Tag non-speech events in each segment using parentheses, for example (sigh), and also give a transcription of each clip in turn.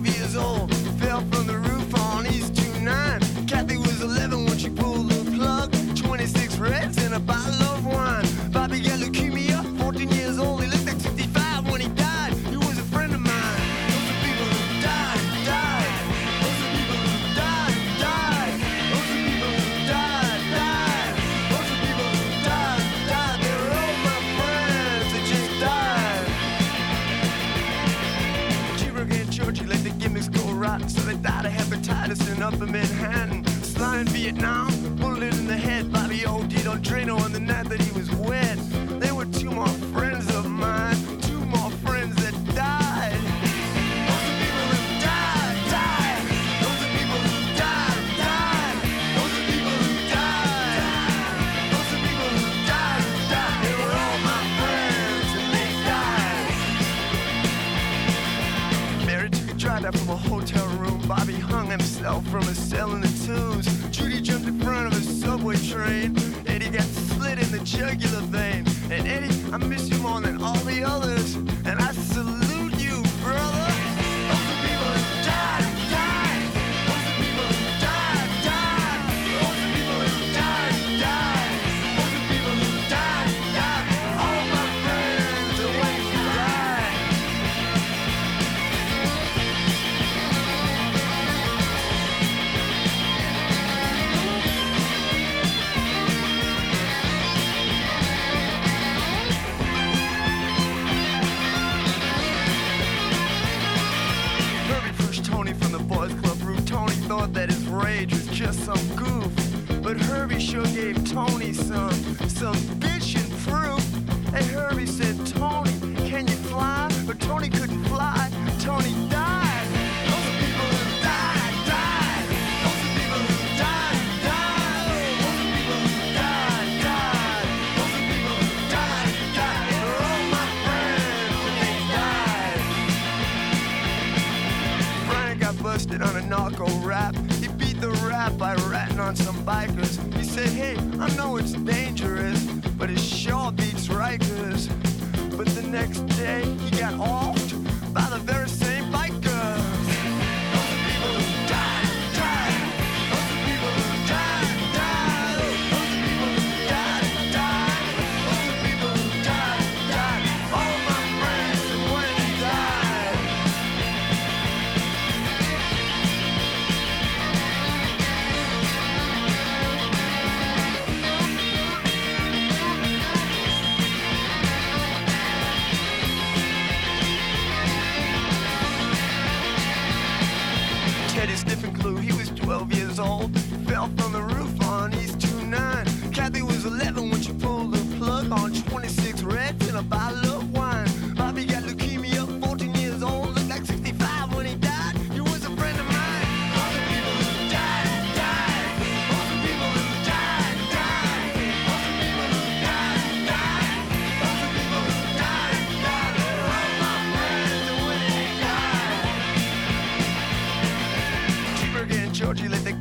vision shooting up in Manhattan. Flying Vietnam, bullet in the head by the old Dino Drano on the night that he was wet. from a cell in the tombs. Judy jumped in front of a subway train. Eddie got slit in the jugular vein. And Eddie, I miss you more than all the others. boys club room, Tony thought that his rage was just some goof. But Herbie sure gave Tony some, some bitchin' proof. And Herbie said, Tony, can you fly? But Tony couldn't Uncle Rap. He beat the rap by ratting on some bikers. He said, hey, I know it's dangerous, but it sure beats Rikers. But the next day, he got all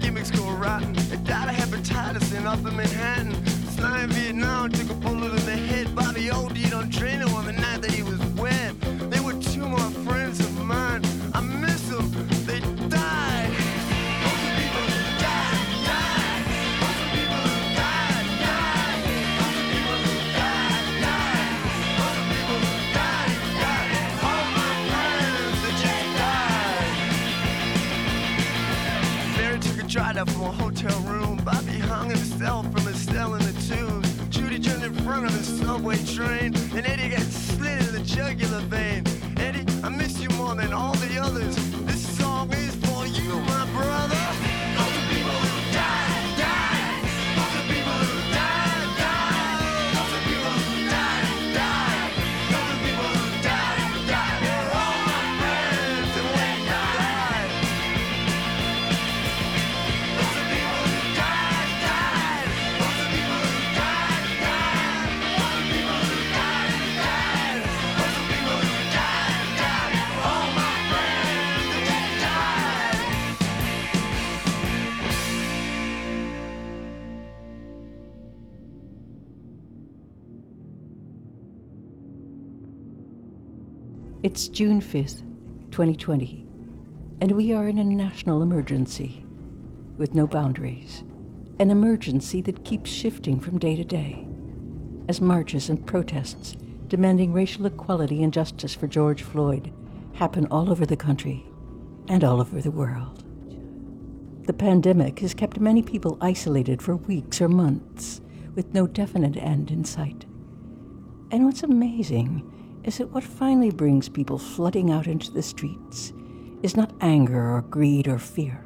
stomachs go rotten. Died of hepatitis in upper Manhattan. Flying Vietnam, took a bullet in the head. Bobby O.D.'d on Drano on the night that he was And An idiot gets slid in the jugular vein. June 5th, 2020, and we are in a national emergency with no boundaries. An emergency that keeps shifting from day to day as marches and protests demanding racial equality and justice for George Floyd happen all over the country and all over the world. The pandemic has kept many people isolated for weeks or months with no definite end in sight. And what's amazing is that what finally brings people flooding out into the streets is not anger or greed or fear.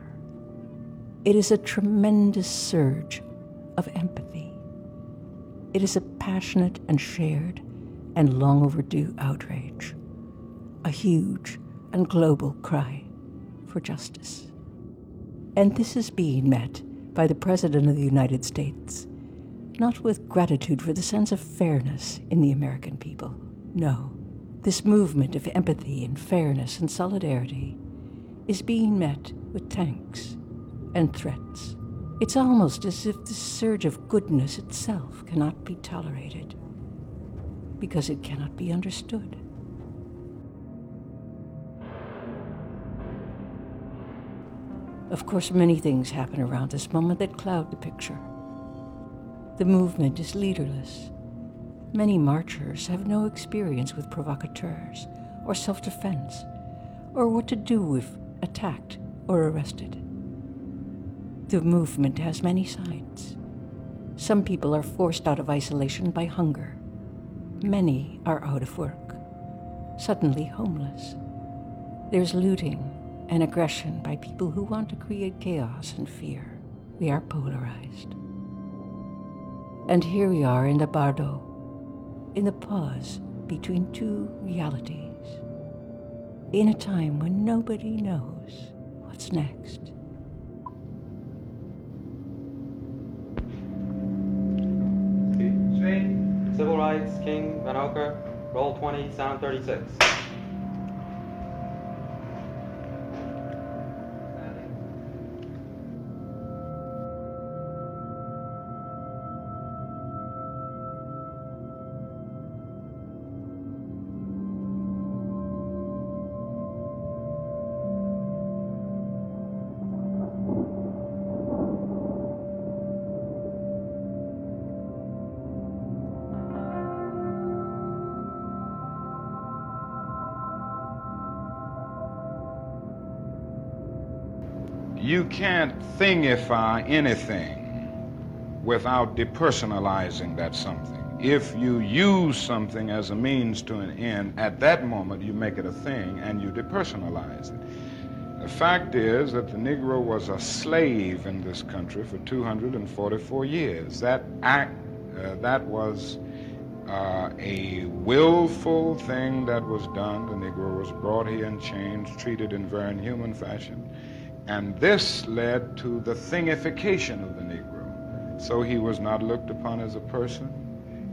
It is a tremendous surge of empathy. It is a passionate and shared and long overdue outrage, a huge and global cry for justice. And this is being met by the President of the United States, not with gratitude for the sense of fairness in the American people. No, this movement of empathy and fairness and solidarity is being met with tanks and threats. It's almost as if the surge of goodness itself cannot be tolerated because it cannot be understood. Of course, many things happen around this moment that cloud the picture. The movement is leaderless. Many marchers have no experience with provocateurs or self defense, or what to do if attacked or arrested. The movement has many sides. Some people are forced out of isolation by hunger. Many are out of work, suddenly homeless. There's looting and aggression by people who want to create chaos and fear. We are polarized. And here we are in the bardo, in the pause between two realities, in a time when nobody knows what's next. Straight, Civil Rights, King, Van Oker, Roll 20, Sound 36. Can't thingify anything without depersonalizing that something. If you use something as a means to an end, at that moment you make it a thing and you depersonalize it. The fact is that the Negro was a slave in this country for 244 years. That act, uh, that was uh, a willful thing that was done. The Negro was brought here in chains, treated in very inhuman fashion. And this led to the thingification of the Negro. So he was not looked upon as a person.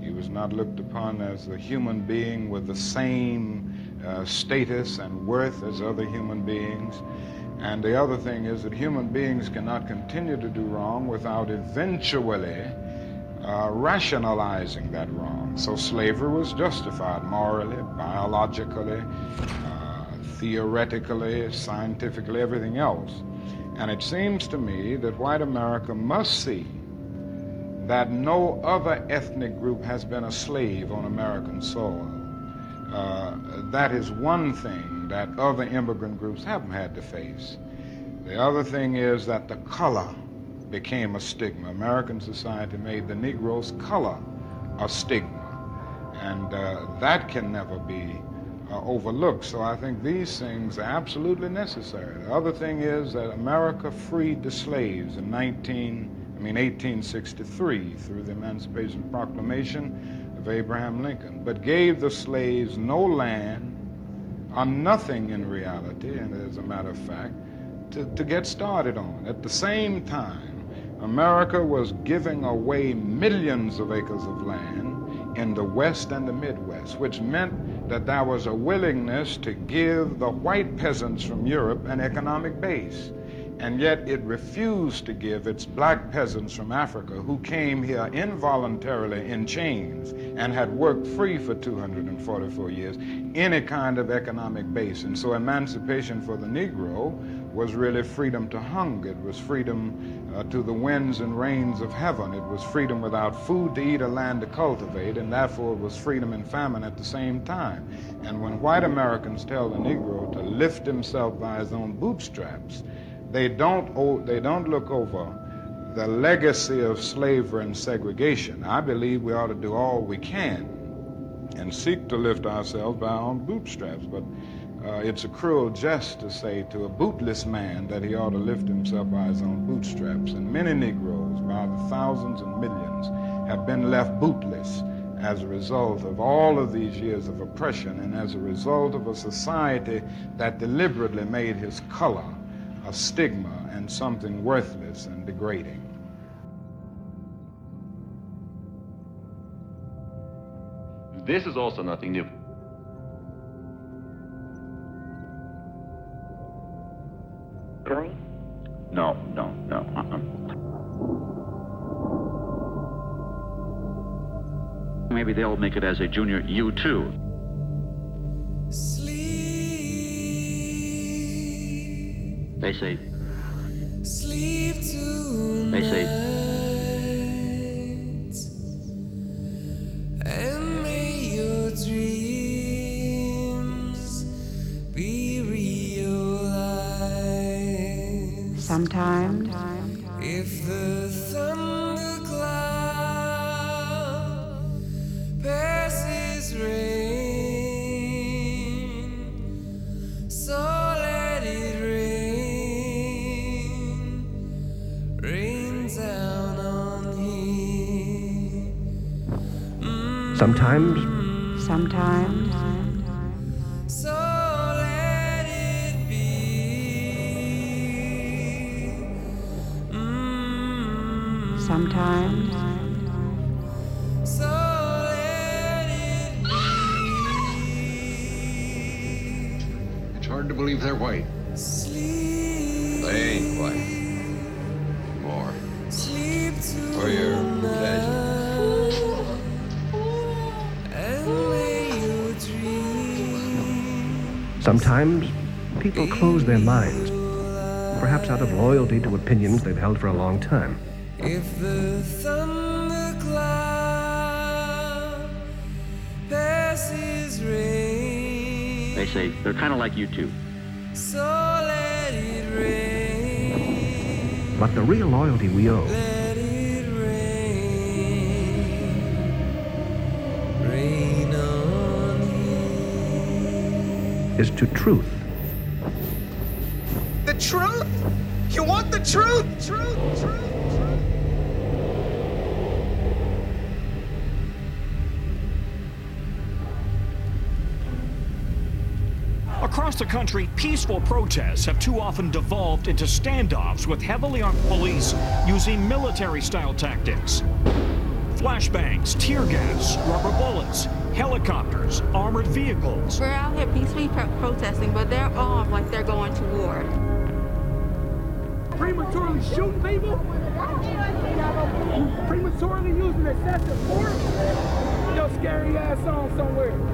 He was not looked upon as a human being with the same uh, status and worth as other human beings. And the other thing is that human beings cannot continue to do wrong without eventually uh, rationalizing that wrong. So slavery was justified morally, biologically, theoretically, scientifically, everything else. And it seems to me that white America must see that no other ethnic group has been a slave on American soil. Uh, that is one thing that other immigrant groups haven't had to face. The other thing is that the color became a stigma. American society made the Negro's color a stigma. And uh, that can never be uh, overlooked. So I think these things are absolutely necessary. The other thing is that America freed the slaves in 19, I mean 1863 through the Emancipation Proclamation of Abraham Lincoln, but gave the slaves no land or nothing in reality, and as a matter of fact, to, to get started on. At the same time, America was giving away millions of acres of land in the West and the Midwest, which meant that there was a willingness to give the white peasants from Europe an economic base. and yet it refused to give its black peasants from Africa who came here involuntarily in chains and had worked free for 244 years any kind of economic base. And so emancipation for the Negro was really freedom to hunger. It was freedom uh, to the winds and rains of heaven. It was freedom without food to eat or land to cultivate, and therefore it was freedom and famine at the same time. And when white Americans tell the Negro to lift himself by his own bootstraps, they don't, they don't look over the legacy of slavery and segregation. I believe we ought to do all we can and seek to lift ourselves by our own bootstraps. But uh, it's a cruel jest to say to a bootless man that he ought to lift himself by his own bootstraps. And many Negroes, by the thousands and millions, have been left bootless as a result of all of these years of oppression and as a result of a society that deliberately made his color a stigma and something worthless and degrading. This is also nothing new. Maybe they'll make it as a junior U2. They say. Sleep They say. Sometimes close their minds, perhaps out of loyalty to opinions they've held for a long time. If the thundercloud passes rain, They say they're kind of like you two. so let it rain, But the real loyalty we owe let it rain, rain on is to truth. You want the truth? Truth, truth, truth. Across the country, peaceful protests have too often devolved into standoffs with heavily armed police using military style tactics. Flashbangs, tear gas, rubber bullets, helicopters, armored vehicles. We're out here peacefully pro- protesting, but they're armed like they're going to war. Prematurely shooting people, prematurely using excessive force, your scary ass on somewhere.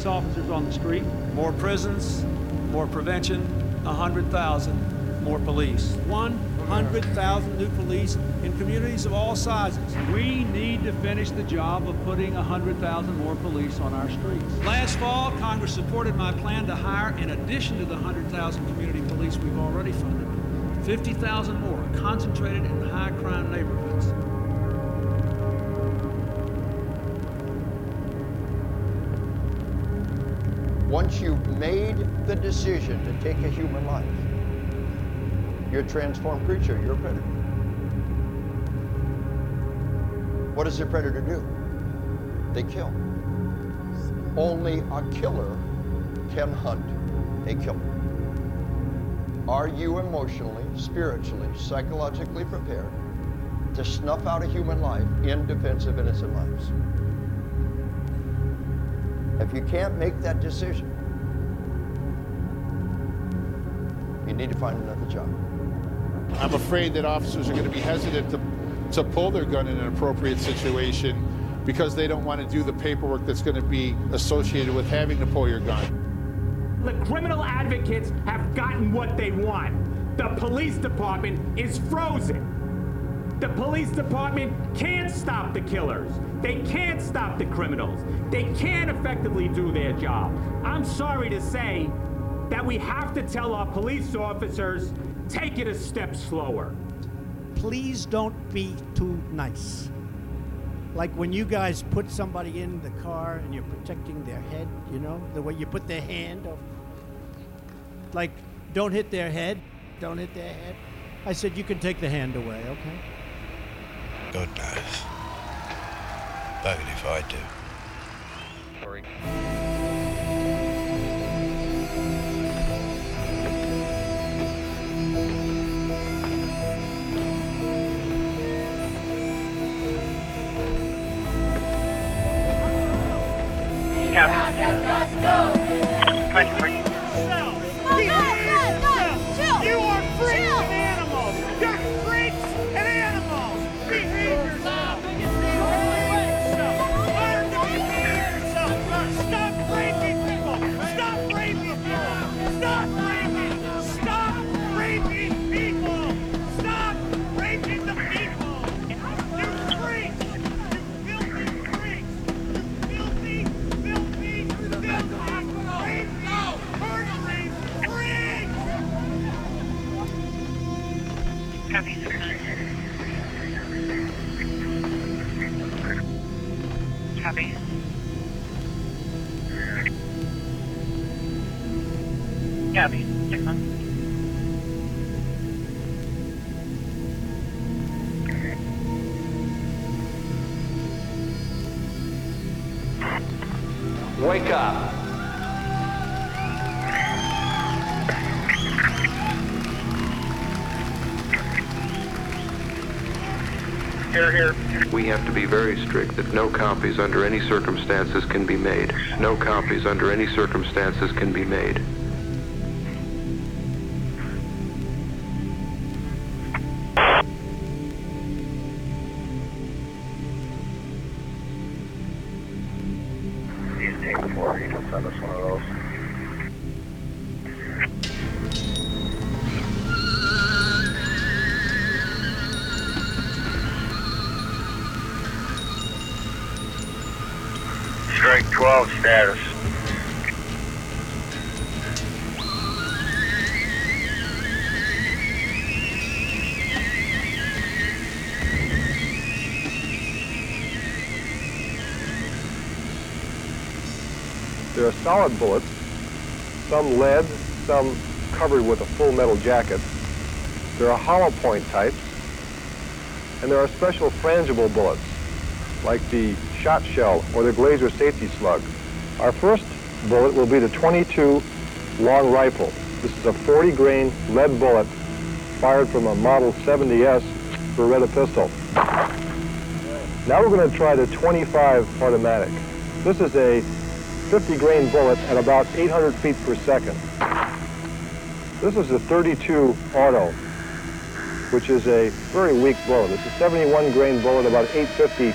Police officers on the street. More prisons, more prevention, 100,000 more police. 100,000 new police in communities of all sizes. We need to finish the job of putting 100,000 more police on our streets. Last fall, Congress supported my plan to hire, in addition to the 100,000 community police we've already funded, 50,000 more concentrated in high crime neighborhoods. Once you've made the decision to take a human life, you're a transformed creature, you're a predator. What does a predator do? They kill. Only a killer can hunt a killer. Are you emotionally, spiritually, psychologically prepared to snuff out a human life in defense of innocent lives? If you can't make that decision, need to find another job. I'm afraid that officers are going to be hesitant to, to pull their gun in an appropriate situation because they don't want to do the paperwork that's going to be associated with having to pull your gun. The criminal advocates have gotten what they want. The police department is frozen. The police department can't stop the killers. They can't stop the criminals. They can't effectively do their job. I'm sorry to say that we have to tell our police officers take it a step slower. Please don't be too nice. Like when you guys put somebody in the car and you're protecting their head, you know, the way you put their hand over. Like, don't hit their head. Don't hit their head. I said, you can take the hand away, okay? God knows. Buggered if I do. Sorry. Copy. Copy. Six one. Be very strict that no copies under any circumstances can be made. No copies under any circumstances can be made. Solid bullets, some lead, some covered with a full metal jacket. There are hollow point types, and there are special frangible bullets, like the shot shell or the Glazer safety slug. Our first bullet will be the 22 long rifle. This is a 40 grain lead bullet fired from a Model 70S Beretta pistol. Now we're going to try the 25 automatic. This is a 50 grain bullet at about 800 feet per second. This is a 32 auto, which is a very weak bullet. It's a 71 grain bullet, at about 850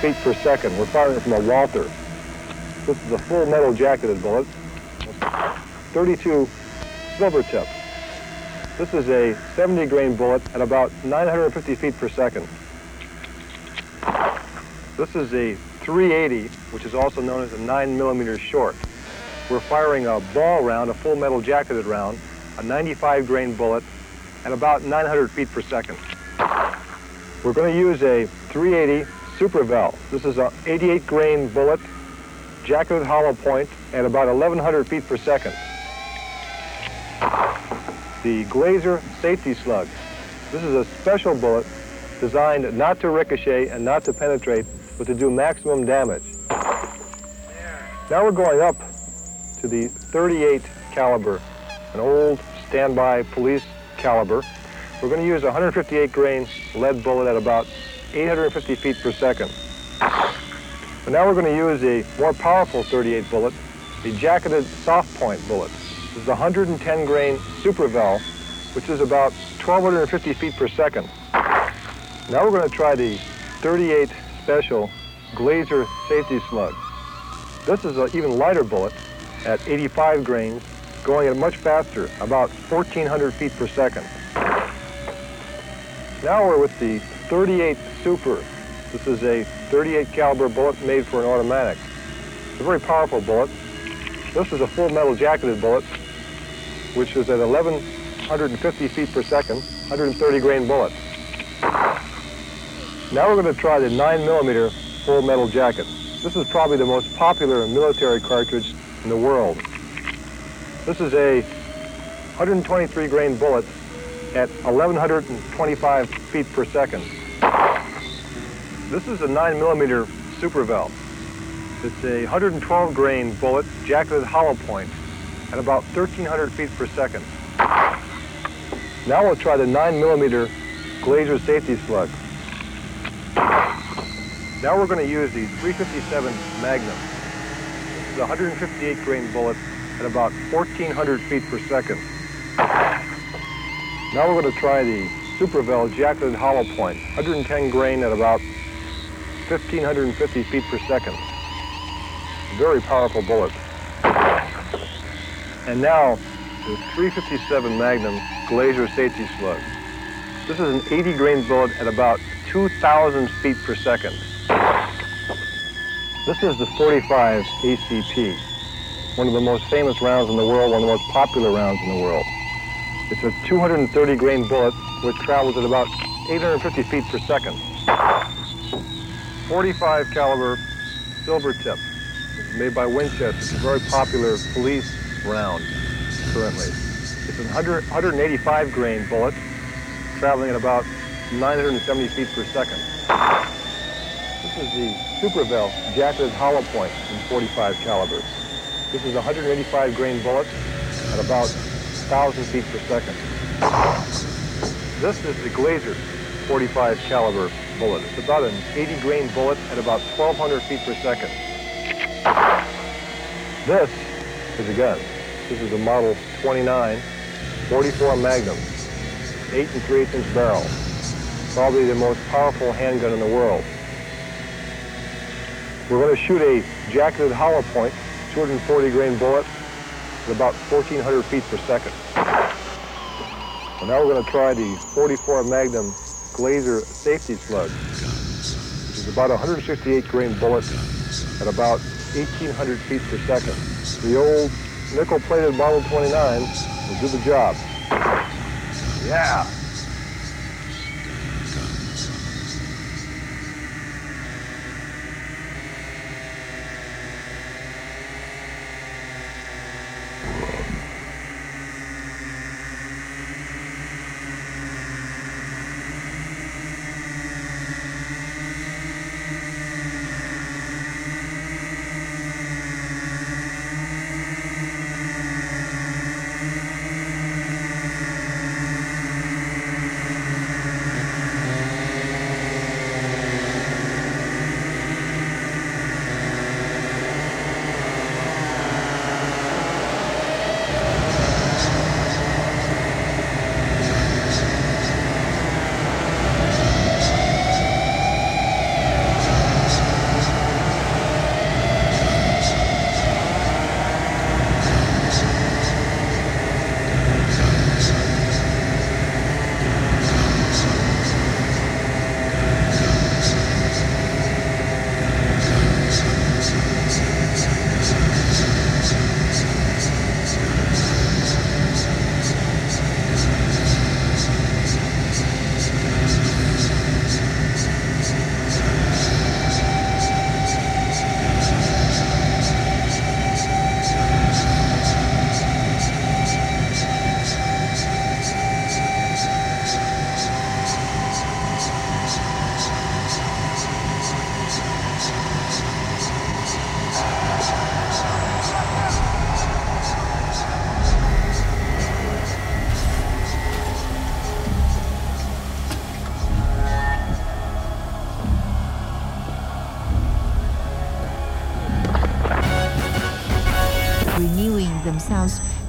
feet per second. We're firing from a Walther. This is a full metal jacketed bullet. 32 silver tip. This is a 70 grain bullet at about 950 feet per second. This is a 380, which is also known as a 9 millimeter short. We're firing a ball round, a full metal jacketed round, a 95 grain bullet at about 900 feet per second. We're going to use a 380 Super Vel. This is an 88 grain bullet, jacketed hollow point at about 1100 feet per second. The Glazer Safety Slug. This is a special bullet designed not to ricochet and not to penetrate, but to do maximum damage. Now we're going up to the 38 caliber, an old standby police caliber. We're going to use a 158 grain lead bullet at about 850 feet per second. But now we're going to use a more powerful 38 bullet, the jacketed soft point bullet. This is a 110 grain Super Vel, which is about 1,250 feet per second. Now we're going to try the 38 Special Glazer Safety Slug. This is an even lighter bullet at 85 grains, going at much faster, about 1,400 feet per second. Now we're with the 38 Super. This is a 38 caliber bullet made for an automatic. It's a very powerful bullet. This is a full metal jacketed bullet, which is at 1,150 feet per second, 130 grain bullet. Now we're going to try the 9 millimeter full metal jacket. This is probably the most popular military cartridge in the world. This is a 123 grain bullet at 1125 feet per second. This is a 9 millimeter Super Vel. It's a 112 grain bullet, jacketed hollow point, at about 1300 feet per second. Now we'll try the 9 millimeter Glazer Safety Slug. Now we're going to use the 357 Magnum. This is a 158 grain bullet at about 1400 feet per second. Now we're going to try the Super Vel jacketed hollow point, 110 grain at about 1550 feet per second. Very powerful bullet. And now the 357 Magnum Glazer Safety Slug. This is an 80 grain bullet at about 2,000 feet per second. This is the 45 ACP, one of the most famous rounds in the world, one of the most popular rounds in the world. It's a 230 grain bullet which travels at about 850 feet per second. 45 caliber silver tip. Made by Winchester. It's a very popular police round currently. It's a 100, 185 grain bullet traveling at about 970 feet per second. This is the Super Vel jacketed hollow point in 45 caliber. This is 185 grain bullet at about 1,000 feet per second. This is the Glazer 45 caliber bullet. It's about an 80 grain bullet at about 1,200 feet per second. This is a gun. This is a Model 29 44 Magnum, 8 and 3 8 inch barrel. Probably the most powerful handgun in the world. We're going to shoot a jacketed hollow point, 240 grain bullet at about 1,400 feet per second. And now we're going to try the 44 Magnum Glazer Safety Slug, which is about 168 grain bullet at about 1,800 feet per second. The old nickel-plated Model 29 will do the job. Yeah.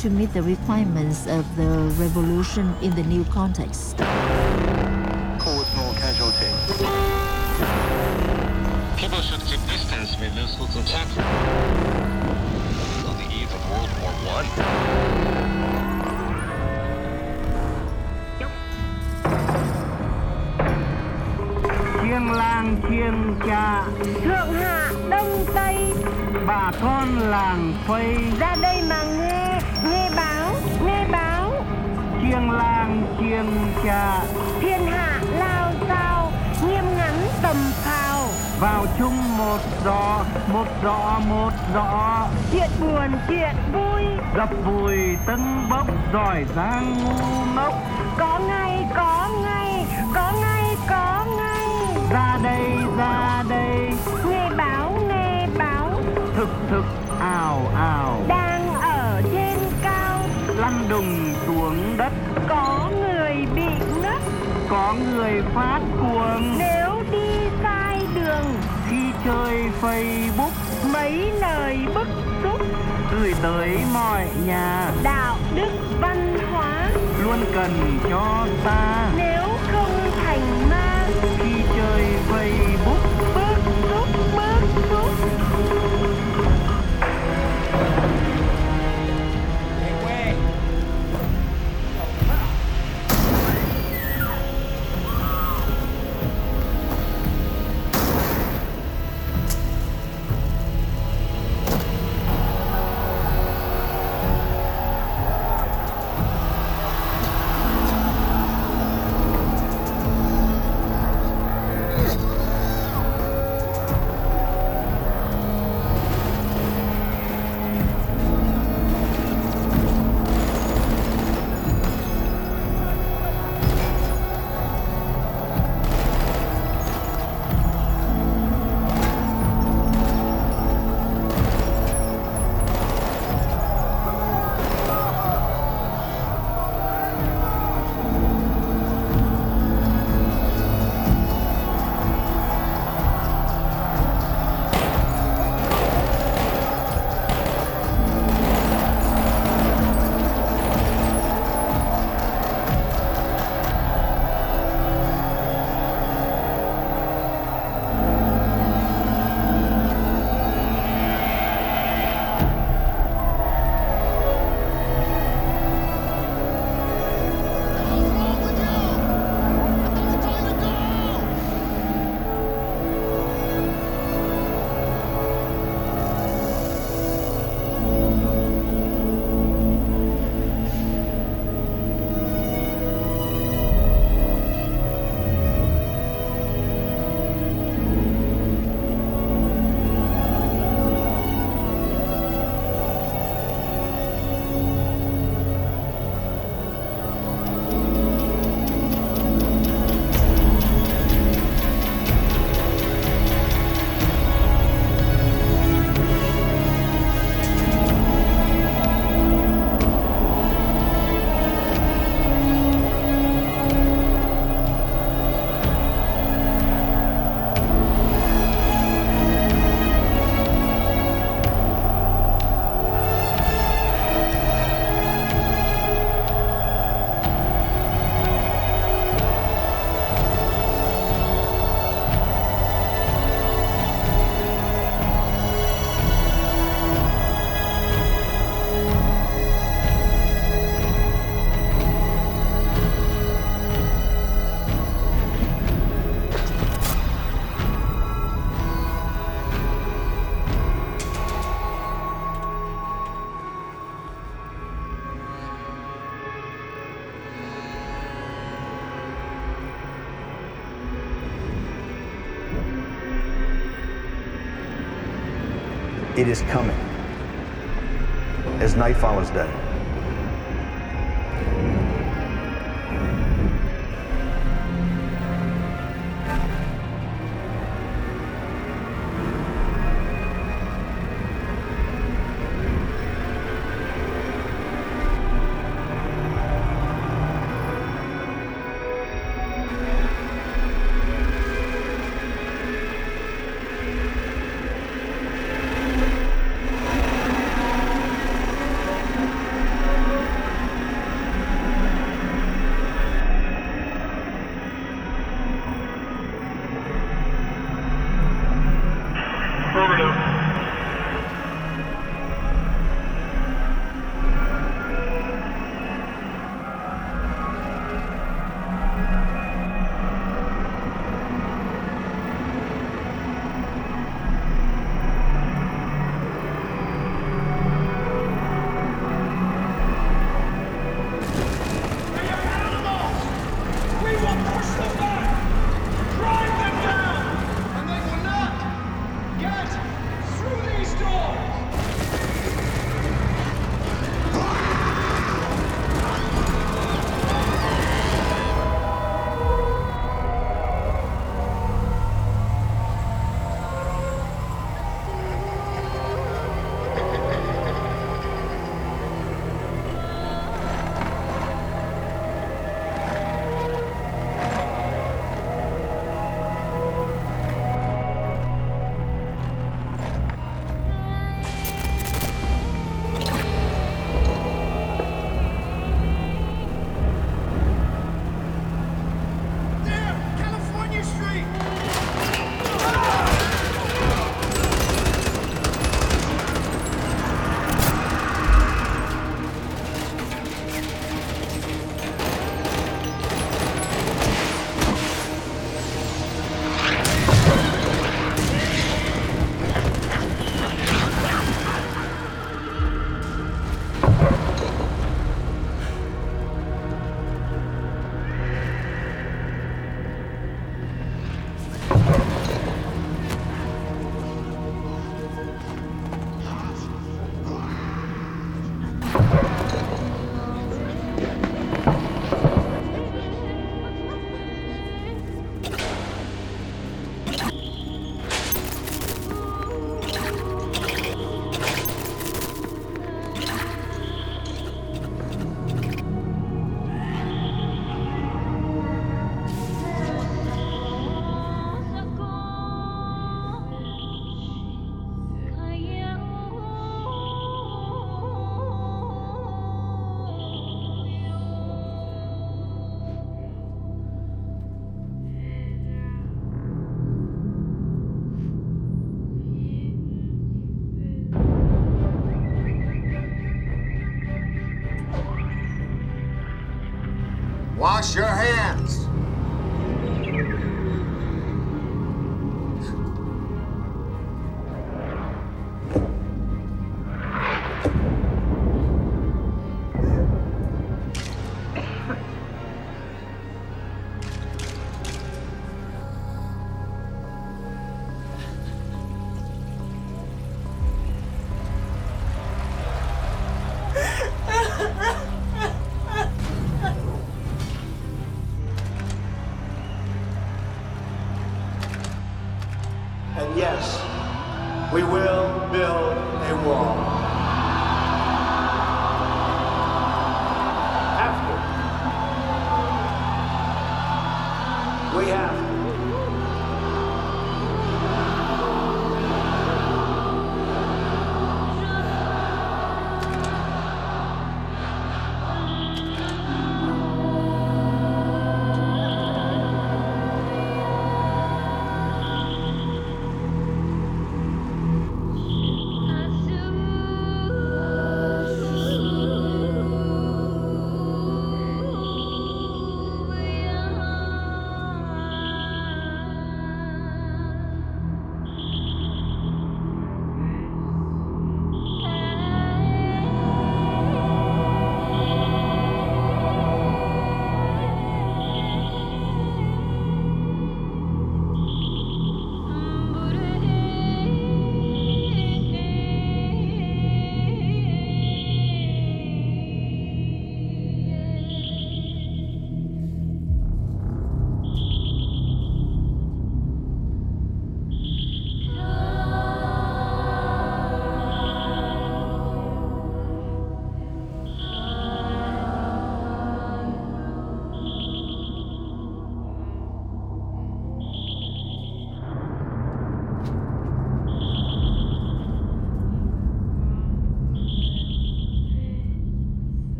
To meet the requirements of the revolution in the new context. Cause more casualties. People should keep distance with those who contact. On the eve of World War One. Chiêng lang chiêng cha Thượng hạ đông tây Bà con làng phây Ra chiêng cha. Thiên hạ lao sao Nghiêm ngắn tầm phào. Vào chung một gió Một gió một gió Chuyện buồn chuyện vui. Gặp vùi tưng bốc giỏi giang ngu ngốc. Có ngay có ngay Có ngay có ngay. Ra đây ra đây. Nghe báo nghe báo. Thực thực Có người phát cuồng. Nếu đi sai đường Khi chơi Facebook Mấy lời bức xúc Gửi tới mọi nhà. Đạo đức văn hóa Luôn cần cho ta. Nếu không thành ma Khi chơi Facebook It is coming. As night follows day.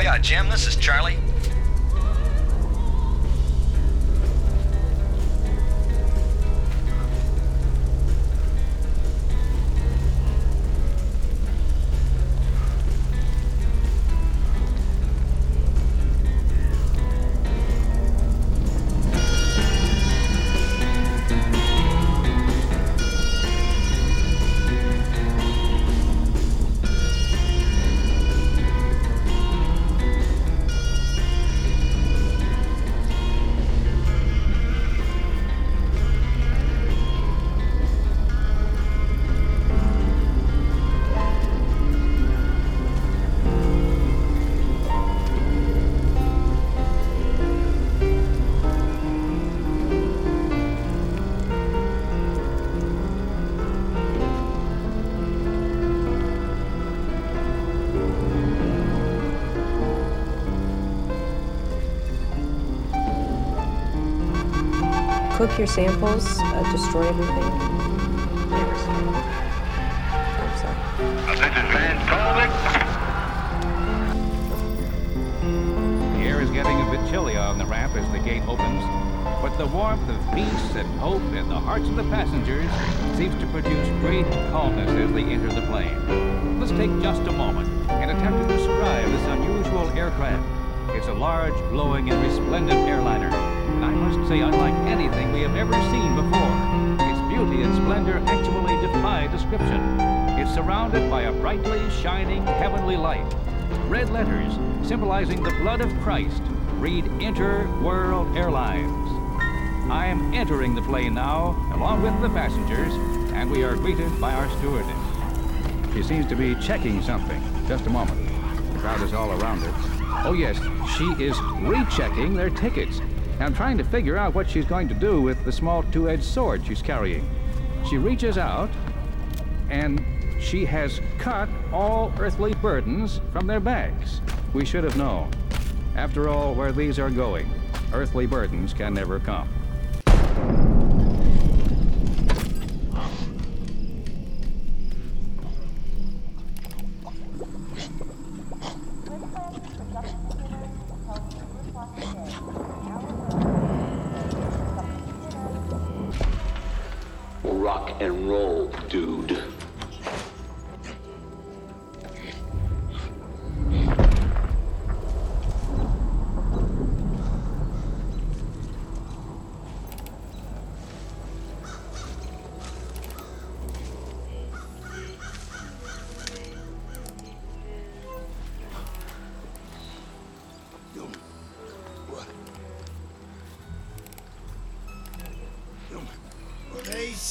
Yeah, Jim, this is Charlie. Cook your samples, uh, destroy everything. The air is getting a bit chilly on the ramp as the gate opens, but the warmth of peace and hope in the hearts of the passengers seems to produce great calmness as they enter the plane. Let's take just a moment and attempt to describe this unusual aircraft. It's a large, glowing, and resplendent airliner, and I must say unlike anything we have ever seen before. Its beauty and splendor actually defy description. It's surrounded by a brightly shining heavenly light. Red letters symbolizing the blood of Christ read Interworld Airlines. I'm entering the plane now, along with the passengers, and we are greeted by our stewardess. She seems to be checking something. Just a moment. The crowd is all around her. Oh, yes, she is rechecking their tickets. I'm trying to figure out what she's going to do with the small two-edged sword she's carrying. She reaches out, and she has cut all earthly burdens from their bags. We should have known. After all, where these are going, earthly burdens can never come.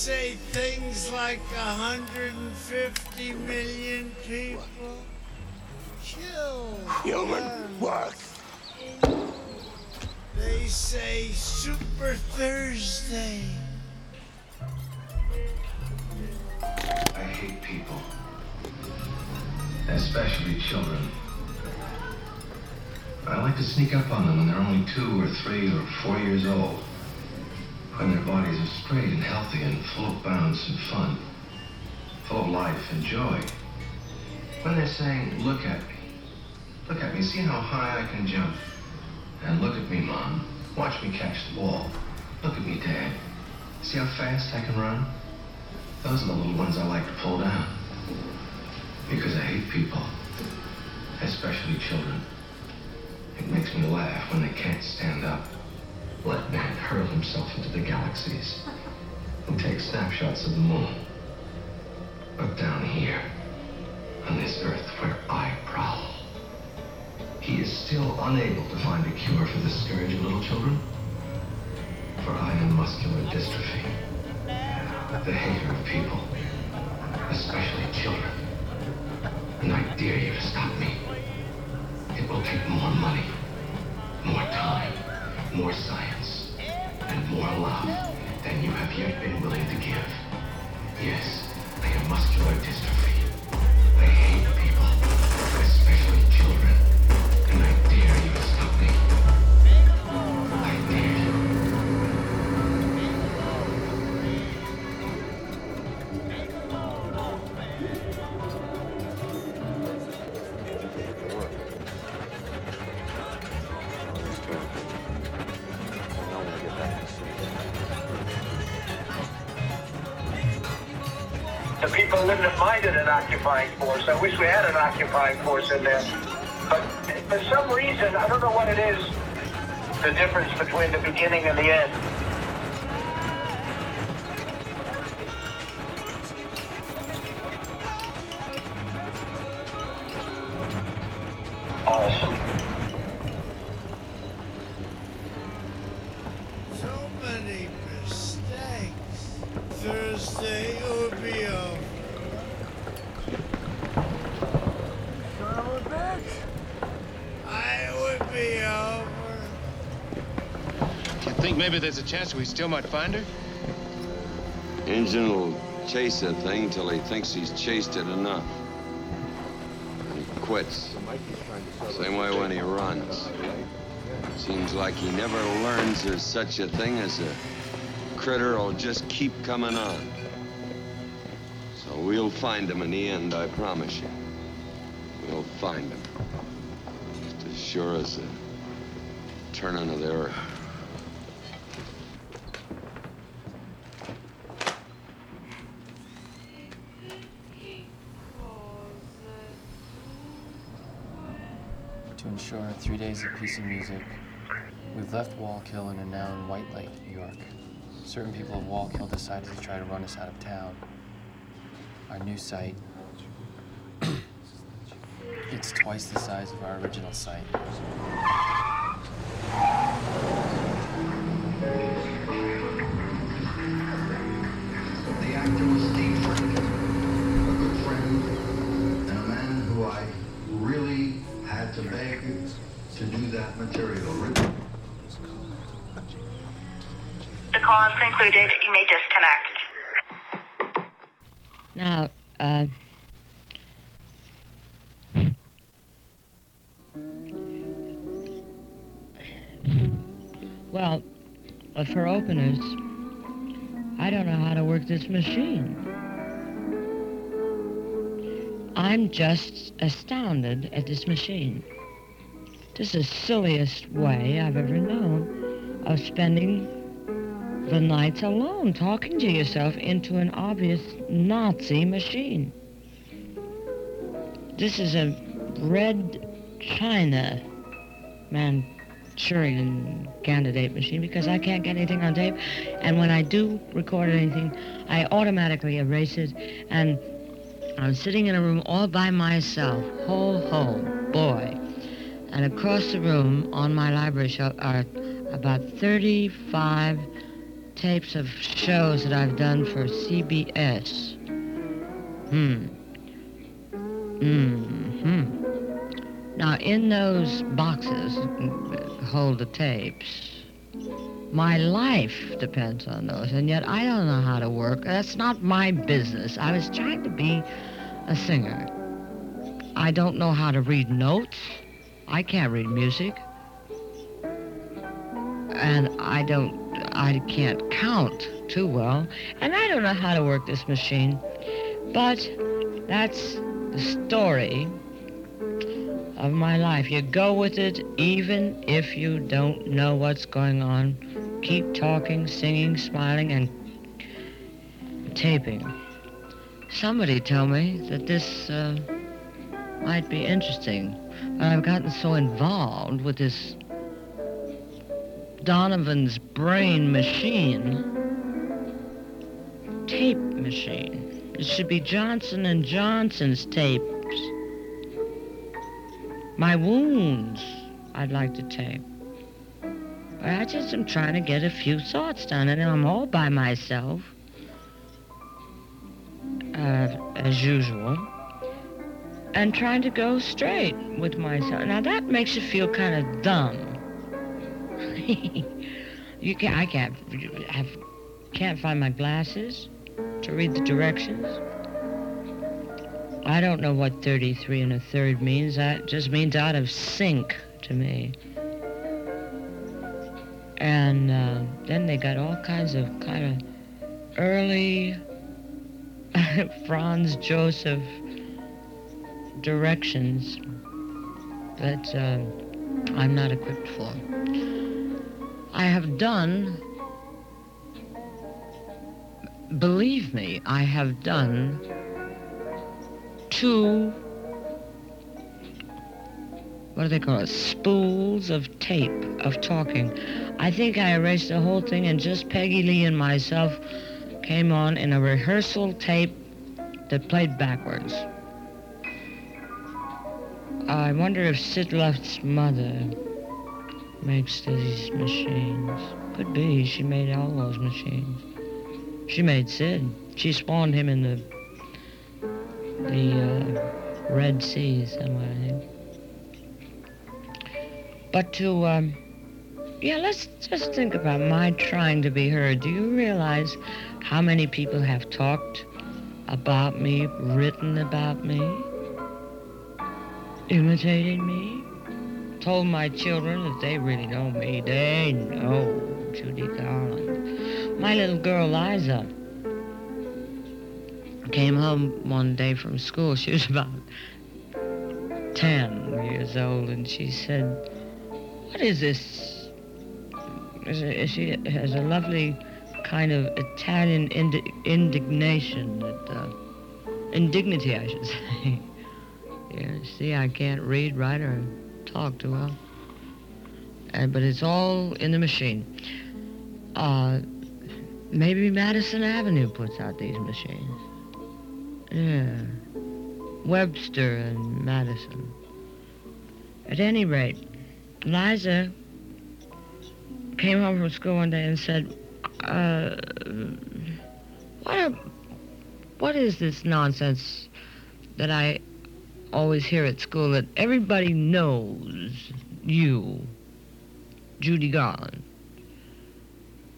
Say things like 150 million people killed. Human worth. They say Super Thursday. I hate people, especially children. I like to sneak up on them when they're only two or three or four years old, when their bodies are straight and healthy and full of bounce and fun, full of life and joy. When they're saying, look at me, look at me, see how high I can jump. And look at me, Mom, watch me catch the ball. Look at me, Dad, see how fast I can run? Those are the little ones I like to pull down. Because I hate people, especially children. It makes me laugh when they can't stand up. Let man hurl himself into the galaxies and take snapshots of the moon. But down here, on this earth where I prowl, he is still unable to find a cure for the scourge of little children. For I am muscular dystrophy, the hater of people, especially children. And I dare you to stop me. It will take more money, more time, more science, and more love than you have yet been willing to give. Yes, I have muscular dystrophy. I hate people, especially children. Force. I wish we had an occupying force in there. But for some reason, I don't know what it is, the difference between the beginning and the end. There's a chance we still might find her? Engine will chase a thing till he thinks he's chased it enough. He quits. Same way when he runs. Seems like he never learns there's such a thing as a critter will just keep coming on. So we'll find him in the end, I promise you. We'll find him. Just as sure as the turning of the earth. To ensure three days of peace and music, we've left Wallkill and are now in White Lake, New York. Certain people of Wallkill decided to try to run us out of town. Our new site, (clears throat) it's twice the size of our original site. That material. The call is concluded. You may disconnect. Now, uh, well, uh, for openers, I don't know how to work this machine. I'm just astounded at this machine. This is the silliest way I've ever known of spending the nights alone, talking to yourself into an obvious Nazi machine. This is a red China Manchurian candidate machine because I can't get anything on tape. And when I do record anything, I automatically erase it. And I'm sitting in a room all by myself. Ho, ho, boy. And across the room on my library shelf are about 35 tapes of shows that I've done for CBS. Hmm. Hmm. Now, in those boxes hold the tapes. My life depends on those, and yet I don't know how to work. That's not my business. I was trying to be a singer. I don't know how to read notes. I can't read music. And I don't, I can't count too well. And I don't know how to work this machine. But that's the story of my life. You go with it even if you don't know what's going on. Keep talking, singing, smiling, and taping. Somebody told me that this uh, might be interesting. But I've gotten so involved with this Donovan's brain machine, tape machine. It should be Johnson and Johnson's tapes. My wounds, I'd like to tape. But I just am trying to get a few thoughts done, and I'm all by myself, uh, as usual, and trying to go straight with myself. Now that makes you feel kind of dumb. (laughs) you can I can't have can't find my glasses to read the directions. I don't know what 33 and a third means. That just means out of sync to me. And uh, then they got all kinds of kind of early (laughs) Franz Joseph directions that uh, I'm not equipped for. I have done believe me, I have done two, what do they call it, spools of tape of talking. I think I erased the whole thing and just Peggy Lee and myself came on in a rehearsal tape that played backwards. I wonder if Sid Luft's mother makes these machines. Could be. She made all those machines. She made Sid. She spawned him in the the uh, Red Sea somewhere, I think. But to, um, yeah, let's just think about my trying to be heard. Do you realize how many people have talked about me, written about me, imitated me, told my children that they really know me. They know Judy Garland. My little girl, Liza, came home one day from school. She was about 10 years old, and she said, What is this? She has a lovely kind of Italian indi- indignation, that, uh, indignity, I should (laughs) say. Yeah, see, I can't read, write, or talk too well. Uh, but it's all in the machine. Uh, maybe Madison Avenue puts out these machines. Yeah. Webster and Madison. At any rate, Liza came home from school one day and said, uh, what, what is this nonsense that I always hear at school that everybody knows you, Judy Garland?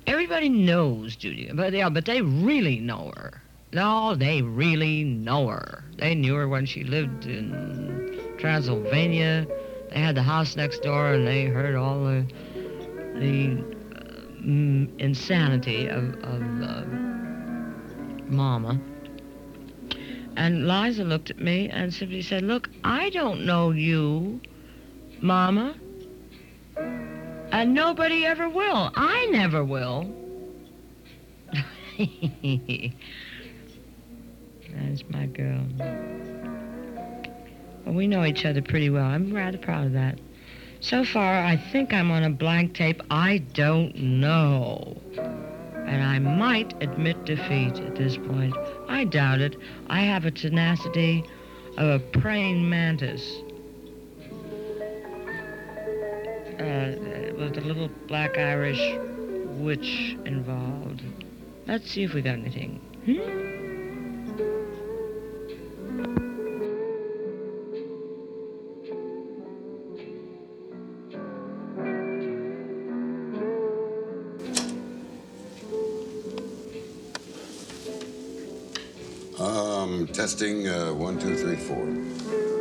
Everybody knows Judy, but yeah, but they really know her. No, they really know her. They knew her when she lived in Transylvania. They had the house next door, and they heard all the the uh, insanity of, of uh, Mama. And Liza looked at me and simply said, "Look, I don't know you, Mama, and nobody ever will. I never will." (laughs) That's my girl. Well, we know each other pretty well. I'm rather proud of that. So far, I think I'm on a blank tape. I don't know. And I might admit defeat at this point. I doubt it. I have a tenacity of a praying mantis. Uh, with a little black Irish witch involved. Let's see if we got anything. Hmm? Testing uh, one, two, three, four.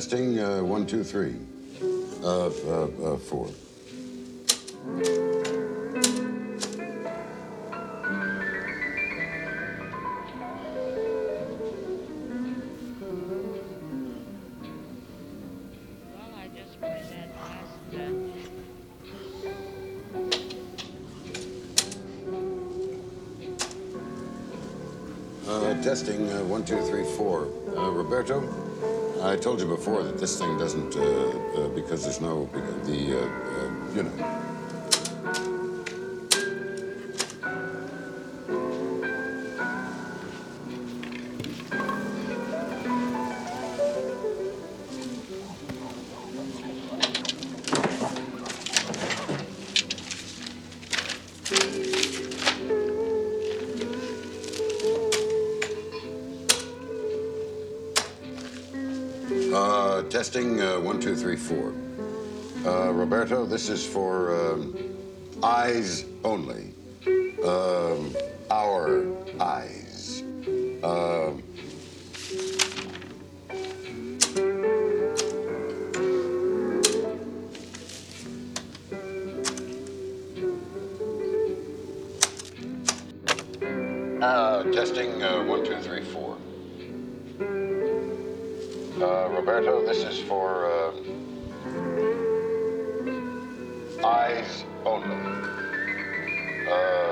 Testing uh, one, two, three. Uh, uh, uh, four. Uh, testing uh, one, two, three, four. Uh, Roberto, told you before that this thing doesn't, uh, uh, because there's no, the, uh, uh, you know. Four. Uh, Roberto, this is for um, eyes only. Um, our eyes. Um, uh, testing uh, one, two, three, four. Uh, Roberto, this is for uh, eyes only. Uh,